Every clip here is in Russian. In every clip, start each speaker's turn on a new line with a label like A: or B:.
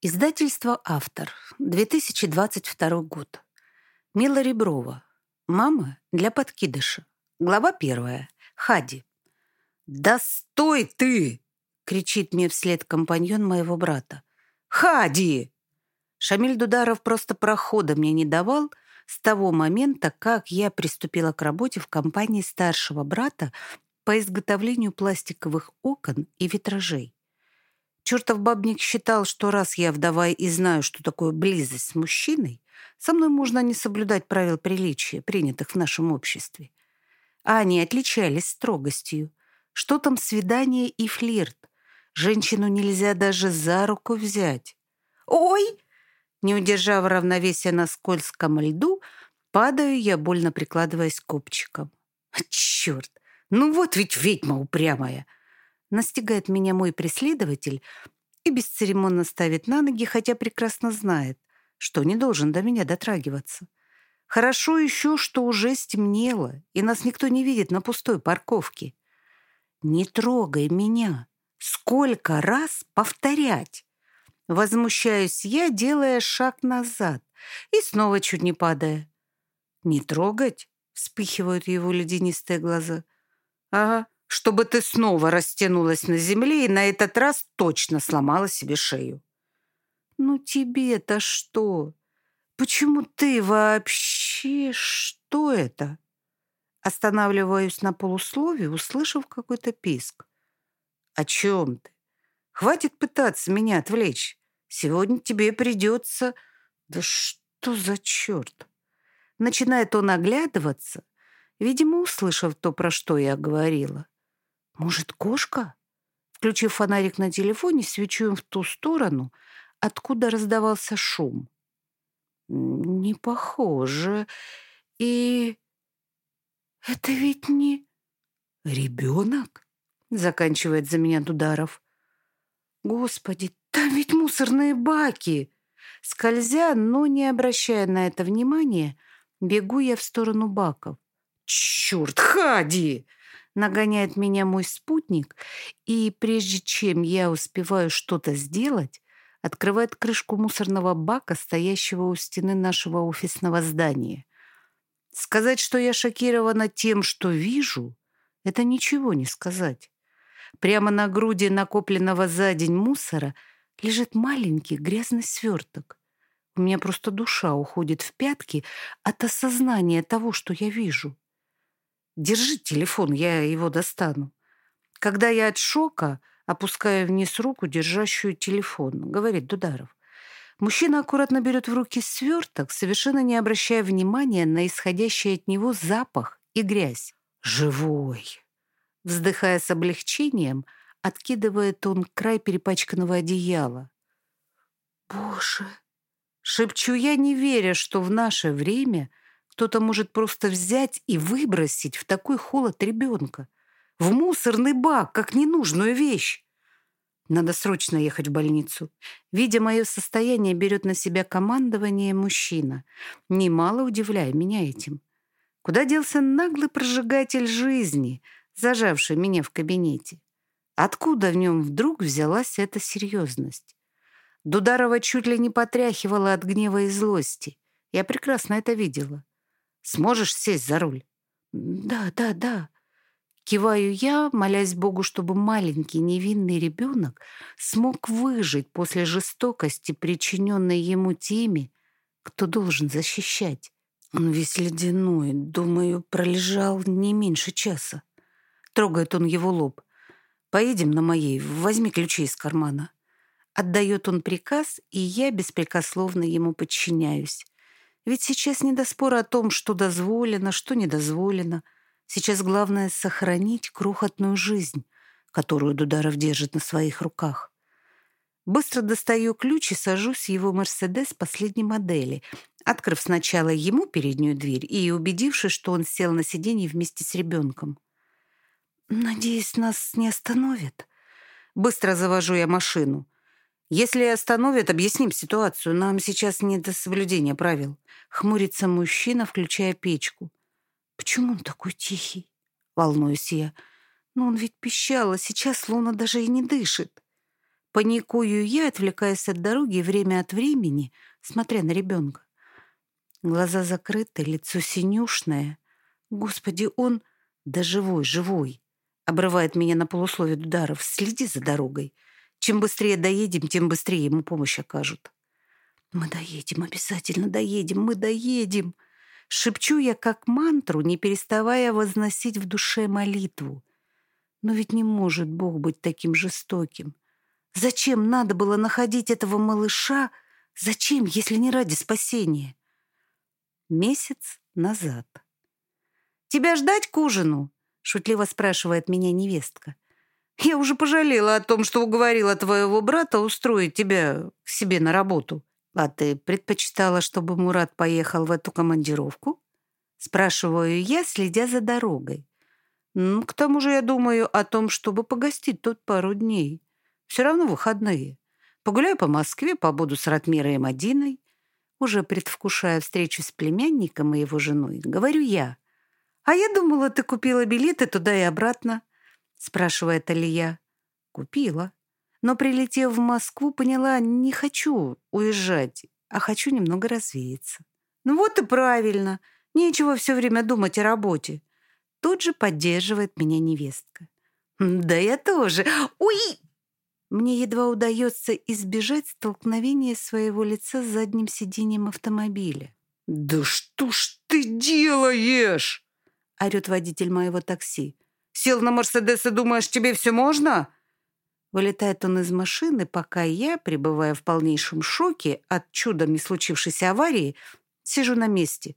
A: Издательство «Автор», 2022 год. Мила Реброва. Мама для подкидыша. Глава первая. Хади. «Да стой ты!» — кричит мне вслед компаньон моего брата. «Хади!» Шамиль Дударов просто прохода мне не давал с того момента, как я приступила к работе в компании старшего брата по изготовлению пластиковых окон и витражей. Чертов бабник считал, что раз я вдова и знаю, что такое близость с мужчиной, со мной можно не соблюдать правил приличия, принятых в нашем обществе. А они отличались строгостью. Что там свидание и флирт? Женщину нельзя даже за руку взять. «Ой!» Не удержав равновесия на скользком льду, падаю я, больно прикладываясь копчиком. «Черт! Ну вот ведь ведьма упрямая!» Настигает меня мой преследователь и бесцеремонно ставит на ноги, хотя прекрасно знает, что не должен до меня дотрагиваться. Хорошо еще, что уже стемнело, и нас никто не видит на пустой парковке. «Не трогай меня! Сколько раз повторять?» Возмущаюсь я, делая шаг назад и снова чуть не падая. «Не трогать?» — вспыхивают его ледянистые глаза. «Ага, чтобы ты снова растянулась на земле и на этот раз точно сломала себе шею. Ну тебе-то что? Почему ты вообще... Что это? Останавливаюсь на полуслове, услышав какой-то писк. О чем ты? Хватит пытаться меня отвлечь. Сегодня тебе придется... Да что за черт? Начинает он оглядываться, видимо, услышав то, про что я говорила. Может, кошка? Включив фонарик на телефоне, свечу им в ту сторону, откуда раздавался шум. Не похоже. И это ведь не ребенок, заканчивает за меня Дударов. Господи, там ведь мусорные баки. Скользя, но не обращая на это внимания, бегу я в сторону баков. Черт, Хади! Нагоняет меня мой спутник, и прежде чем я успеваю что-то сделать, открывает крышку мусорного бака, стоящего у стены нашего офисного здания. Сказать, что я шокирована тем, что вижу, это ничего не сказать. Прямо на груди накопленного за день мусора лежит маленький грязный сверток. У меня просто душа уходит в пятки от осознания того, что я вижу. Держи телефон, я его достану. Когда я от шока опускаю вниз руку, держащую телефон, говорит Дударов. Мужчина аккуратно берет в руки сверток, совершенно не обращая внимания на исходящий от него запах и грязь. «Живой!» Вздыхая с облегчением, откидывает он край перепачканного одеяла. «Боже!» Шепчу я, не веря, что в наше время кто-то может просто взять и выбросить в такой холод ребенка. В мусорный бак, как ненужную вещь. Надо срочно ехать в больницу. Видя мое состояние, берет на себя командование мужчина, немало удивляя меня этим. Куда делся наглый прожигатель жизни, зажавший меня в кабинете? Откуда в нем вдруг взялась эта серьезность? Дударова чуть ли не потряхивала от гнева и злости. Я прекрасно это видела. Сможешь сесть за руль?» «Да, да, да». Киваю я, молясь Богу, чтобы маленький невинный ребенок смог выжить после жестокости, причиненной ему теми, кто должен защищать. Он весь ледяной, думаю, пролежал не меньше часа. Трогает он его лоб. «Поедем на моей, возьми ключи из кармана». Отдает он приказ, и я беспрекословно ему подчиняюсь. Ведь сейчас не до спора о том, что дозволено, что не дозволено. Сейчас главное — сохранить крохотную жизнь, которую Дударов держит на своих руках. Быстро достаю ключ и сажусь в его «Мерседес» последней модели, открыв сначала ему переднюю дверь и убедившись, что он сел на сиденье вместе с ребенком. «Надеюсь, нас не остановят?» Быстро завожу я машину. Если остановят, объясним ситуацию. Нам сейчас не до соблюдения правил. Хмурится мужчина, включая печку. Почему он такой тихий? Волнуюсь я. Но он ведь пищал, а сейчас Луна даже и не дышит. Паникую я, отвлекаясь от дороги время от времени, смотря на ребенка. Глаза закрыты, лицо синюшное. Господи, он... Да живой, живой. Обрывает меня на полусловие ударов. Следи за дорогой. Чем быстрее доедем, тем быстрее ему помощь окажут. Мы доедем, обязательно доедем, мы доедем. Шепчу я как мантру, не переставая возносить в душе молитву. Но ведь не может Бог быть таким жестоким. Зачем надо было находить этого малыша? Зачем, если не ради спасения? Месяц назад. «Тебя ждать к ужину?» — шутливо спрашивает меня невестка. «Я уже пожалела о том, что уговорила твоего брата устроить тебя к себе на работу. А ты предпочитала, чтобы Мурат поехал в эту командировку?» Спрашиваю я, следя за дорогой. «К тому же я думаю о том, чтобы погостить тут пару дней. Все равно выходные. Погуляю по Москве, побуду с Ратмирой и Мадиной. Уже предвкушая встречу с племянником и его женой, говорю я. «А я думала, ты купила билеты туда и обратно», спрашивает Алия. «Купила. Но, прилетев в Москву, поняла, не хочу уезжать, а хочу немного развеяться». «Ну вот и правильно. Нечего все время думать о работе». Тут же поддерживает меня невестка. «Да я тоже. Ой!» Мне едва удается избежать столкновения своего лица с задним сиденьем автомобиля.
B: «Да что ж ты делаешь?»
A: — орёт водитель моего такси.
B: «Сел на Мерседес и думаешь, тебе все можно?»
A: Вылетает он из машины, пока я, пребывая в полнейшем шоке от чудом не случившейся аварии, сижу на месте.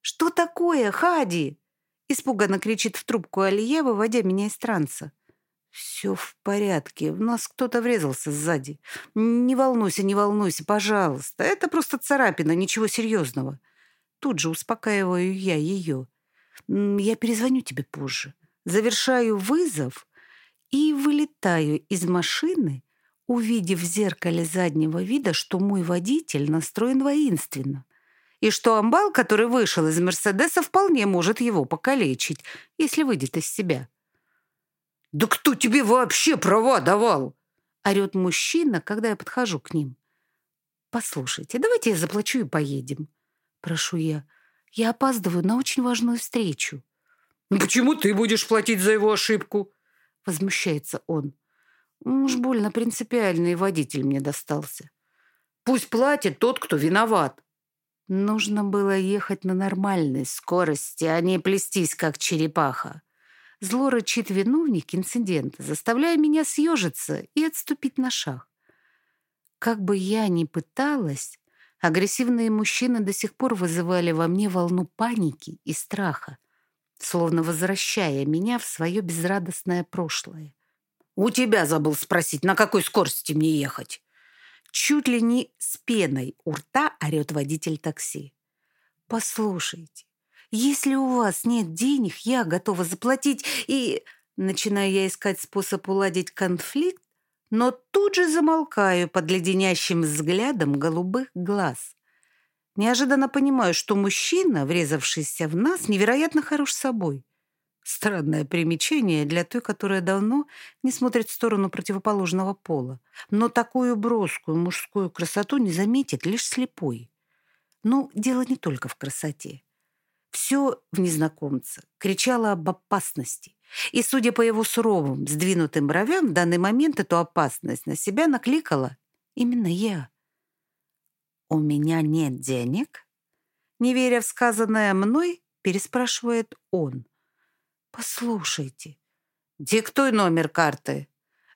A: «Что такое, Хади?» Испуганно кричит в трубку Алия, выводя меня из транса. «Все в порядке. В нас кто-то врезался сзади. Не волнуйся, не волнуйся, пожалуйста. Это просто царапина, ничего серьезного». Тут же успокаиваю я ее. «Я перезвоню тебе позже. Завершаю вызов и вылетаю из машины, увидев в зеркале заднего вида, что мой водитель настроен воинственно и что амбал, который вышел из Мерседеса, вполне может его покалечить, если выйдет из себя.
B: «Да кто тебе вообще права давал?»
A: — орёт мужчина, когда я подхожу к ним. «Послушайте, давайте я заплачу и поедем». Прошу я. Я опаздываю на очень важную встречу.
B: «Ну почему ты будешь платить за его ошибку?»
A: Возмущается он. Уж больно принципиальный водитель мне достался.
B: «Пусть платит тот, кто виноват».
A: Нужно было ехать на нормальной скорости, а не плестись, как черепаха. Зло рычит виновник инцидента, заставляя меня съежиться и отступить на шаг. Как бы я ни пыталась, агрессивные мужчины до сих пор вызывали во мне волну паники и страха, словно возвращая меня в свое безрадостное прошлое.
B: «У тебя забыл спросить, на какой скорости мне ехать?»
A: Чуть ли не с пеной у рта орет водитель такси. «Послушайте, если у вас нет денег, я готова заплатить и...» Начинаю я искать способ уладить конфликт, но тут же замолкаю под леденящим взглядом голубых глаз. Неожиданно понимаю, что мужчина, врезавшийся в нас, невероятно хорош собой. Странное примечание для той, которая давно не смотрит в сторону противоположного пола. Но такую броскую мужскую красоту не заметит лишь слепой. Но дело не только в красоте. Все в незнакомце кричало об опасности. И, судя по его суровым, сдвинутым бровям, в данный момент эту опасность на себя накликала именно я. «У меня нет денег?» Не веря в сказанное мной, переспрашивает он. «Послушайте, диктуй номер карты».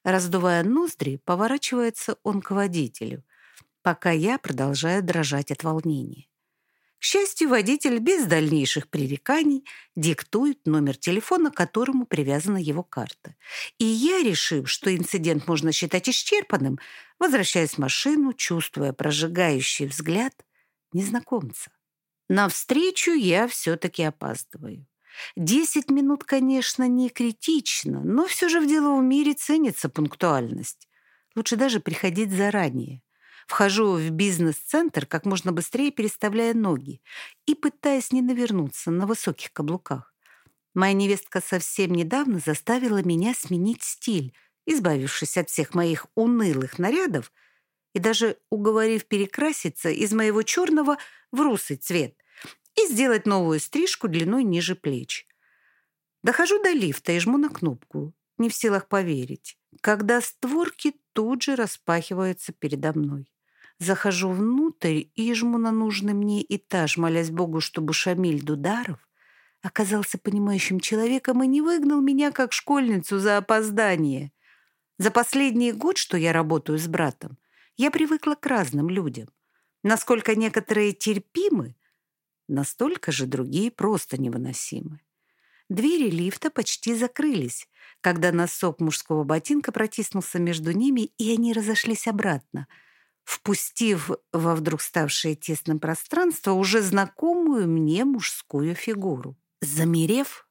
A: Раздувая ноздри, поворачивается он к водителю, пока я продолжаю дрожать от волнения. К счастью, водитель без дальнейших пререканий диктует номер телефона, к которому привязана его карта. И я, решив, что инцидент можно считать исчерпанным, возвращаюсь в машину, чувствуя прожигающий взгляд незнакомца. На встречу я все-таки опаздываю. Десять минут, конечно, не критично, но все же в деловом мире ценится пунктуальность. Лучше даже приходить заранее. Вхожу в бизнес-центр как можно быстрее, переставляя ноги и пытаясь не навернуться на высоких каблуках. Моя невестка совсем недавно заставила меня сменить стиль избавившись от всех моих унылых нарядов и даже уговорив перекраситься из моего черного в русый цвет и сделать новую стрижку длиной ниже плеч. Дохожу до лифта и жму на кнопку, не в силах поверить, когда створки тут же распахиваются передо мной. Захожу внутрь и жму на нужный мне этаж, молясь Богу, чтобы Шамиль Дударов оказался понимающим человеком и не выгнал меня как школьницу за опоздание. За последний год, что я работаю с братом, я привыкла к разным людям. Насколько некоторые терпимы, настолько же другие просто невыносимы. Двери лифта почти закрылись, когда носок мужского ботинка протиснулся между ними, и они разошлись обратно, впустив во вдруг ставшее тесным пространство уже знакомую мне мужскую фигуру. Замерев,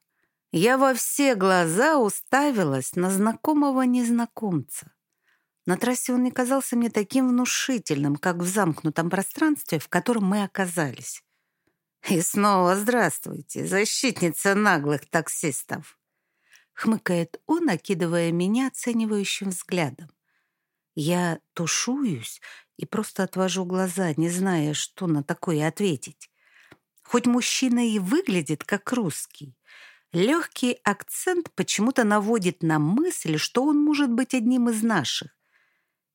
A: я во все глаза уставилась на знакомого незнакомца. На трассе он не казался мне таким внушительным, как в замкнутом пространстве, в котором мы оказались. И снова здравствуйте, защитница наглых таксистов. Хмыкает он, окидывая меня оценивающим взглядом. Я тушуюсь и просто отвожу глаза, не зная, что на такое ответить. Хоть мужчина и выглядит как русский, легкий акцент почему-то наводит на мысль, что он может быть одним из наших.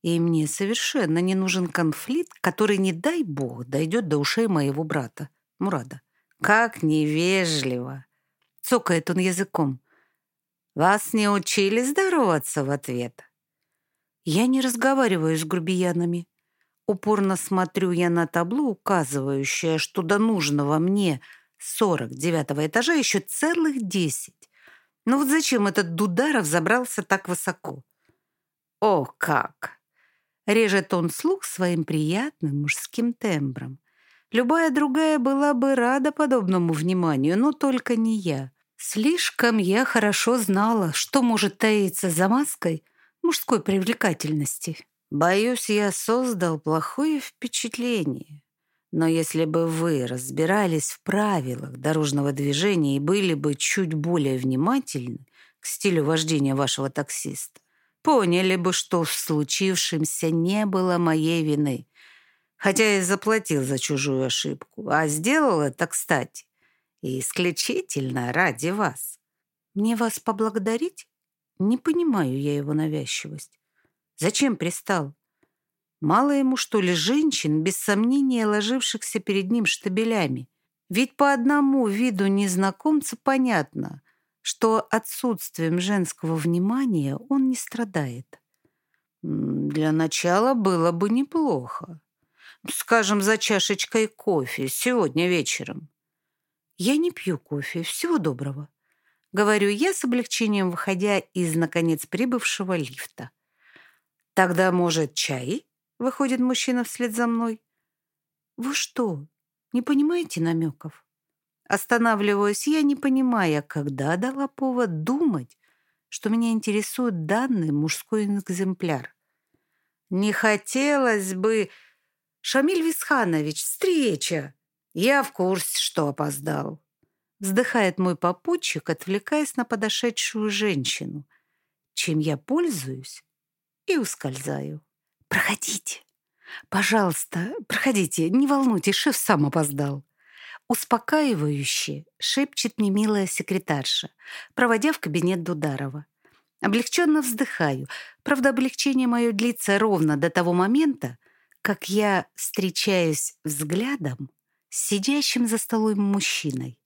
A: И мне совершенно не нужен конфликт, который, не дай бог, дойдет до ушей моего брата, Мурада. Как невежливо! Цокает он языком. Вас не учили здороваться в ответ? Я не разговариваю с грубиянами. Упорно смотрю я на табло, указывающее, что до нужного мне 49 этажа еще целых 10. Но вот зачем этот Дударов забрался так высоко? О, как! Режет он слух своим приятным мужским тембром. Любая другая была бы рада подобному вниманию, но только не я. Слишком я хорошо знала, что может таиться за маской мужской привлекательности. Боюсь, я создал плохое впечатление. Но если бы вы разбирались в правилах дорожного движения и были бы чуть более внимательны к стилю вождения вашего таксиста, поняли бы, что в случившемся не было моей вины, хотя и заплатил за чужую ошибку, а сделал это, кстати, исключительно ради вас. Мне вас поблагодарить? Не понимаю я его навязчивость. Зачем пристал? Мало ему, что ли, женщин, без сомнения ложившихся перед ним штабелями? Ведь по одному виду незнакомца понятно, что отсутствием женского внимания он не страдает. Для начала было бы неплохо. Скажем, за чашечкой кофе сегодня вечером. Я не пью кофе. Всего доброго. Говорю я с облегчением, выходя из, наконец, прибывшего лифта. Тогда, может, чай? Выходит мужчина вслед за мной. Вы что, не понимаете намеков? Останавливаюсь я, не понимая, когда дала повод думать, что меня интересует данный мужской экземпляр. Не хотелось бы... Шамиль Висханович, встреча! Я в курсе, что опоздал. Вздыхает мой попутчик, отвлекаясь на подошедшую женщину, чем я пользуюсь и ускользаю. «Проходите, пожалуйста, проходите, не волнуйтесь, шеф сам опоздал». Успокаивающе шепчет мне милая секретарша, проводя в кабинет Дударова. Облегченно вздыхаю. Правда, облегчение мое длится ровно до того момента, как я встречаюсь взглядом с сидящим за столом мужчиной.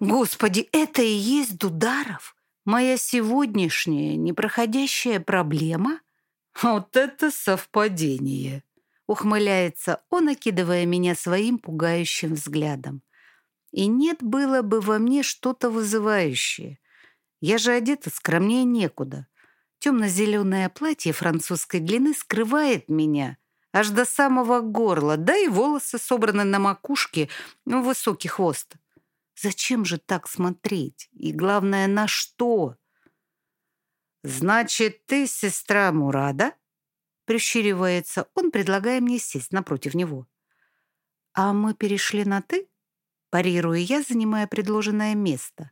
A: Господи, это и есть Дударов? Моя сегодняшняя непроходящая проблема? Вот это совпадение! Ухмыляется он, окидывая меня своим пугающим взглядом. И нет было бы во мне что-то вызывающее. Я же одета скромнее некуда. Темно-зеленое платье французской длины скрывает меня аж до самого горла, да и волосы собраны на макушке, ну, высокий хвост. Зачем же так смотреть? И главное, на что? «Значит, ты сестра Мурада?» Прищуривается он, предлагая мне сесть напротив него. «А мы перешли на «ты»?» Парирую я, занимая предложенное место.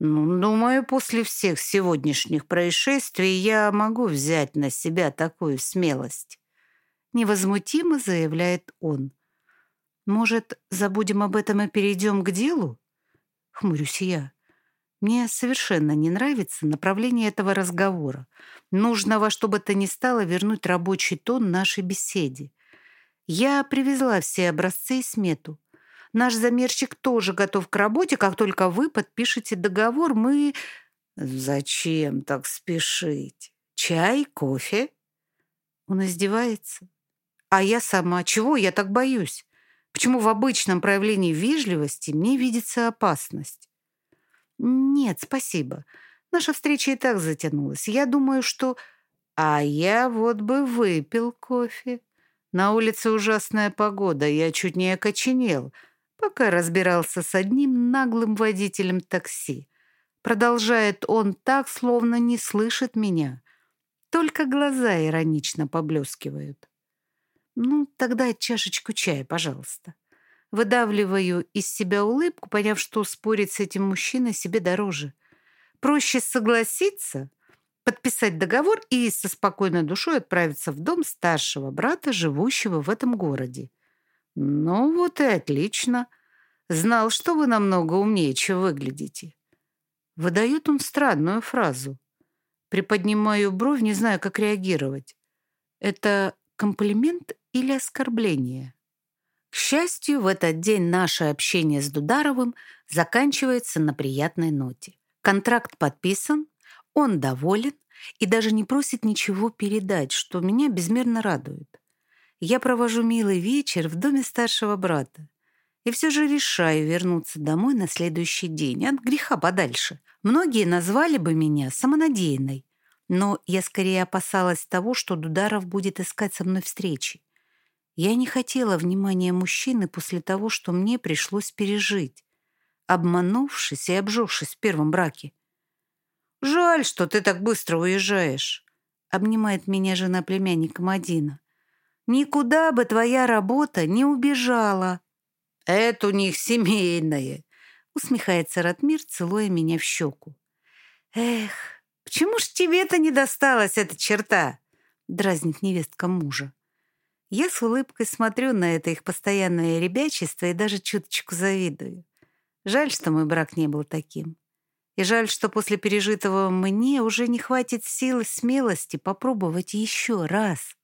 A: Ну, думаю, после всех сегодняшних происшествий я могу взять на себя такую смелость. Невозмутимо заявляет он. Может, забудем об этом и перейдем к делу? Хмурюсь я. Мне совершенно не нравится направление этого разговора. Нужно во что бы то ни стало вернуть рабочий тон нашей беседе. Я привезла все образцы и смету. Наш замерщик тоже готов к работе. Как только вы подпишете договор, мы... Зачем так спешить? Чай, кофе? Он издевается. А я сама. Чего я так боюсь? Почему в обычном проявлении вежливости мне видится опасность? Нет, спасибо. Наша встреча и так затянулась. Я думаю, что... А я вот бы выпил кофе. На улице ужасная погода, я чуть не окоченел, пока разбирался с одним наглым водителем такси. Продолжает он так, словно не слышит меня. Только глаза иронично поблескивают. Ну, тогда чашечку чая, пожалуйста. Выдавливаю из себя улыбку, поняв, что спорить с этим мужчиной себе дороже. Проще согласиться, подписать договор и со спокойной душой отправиться в дом старшего брата, живущего в этом городе. Ну вот и отлично. Знал, что вы намного умнее, чем выглядите. Выдает он странную фразу. Приподнимаю бровь, не знаю, как реагировать. Это комплимент или оскорбление? К счастью, в этот день наше общение с Дударовым заканчивается на приятной ноте. Контракт подписан, он доволен и даже не просит ничего передать, что меня безмерно радует. Я провожу милый вечер в доме старшего брата и все же решаю вернуться домой на следующий день, от греха подальше. Многие назвали бы меня самонадеянной, но я скорее опасалась того, что Дударов будет искать со мной встречи. Я не хотела внимания мужчины после того, что мне пришлось пережить, обманувшись и обжегшись в первом браке. «Жаль, что ты так быстро уезжаешь», — обнимает меня жена племянника Мадина. «Никуда бы твоя работа не убежала». «Это у них семейное», — усмехается Ратмир, целуя меня в щеку. «Эх, почему ж тебе-то не досталась эта черта?» — дразнит невестка мужа. Я с улыбкой смотрю на это их постоянное ребячество и даже чуточку завидую. Жаль, что мой брак не был таким. И жаль, что после пережитого мне уже не хватит сил и смелости попробовать еще раз.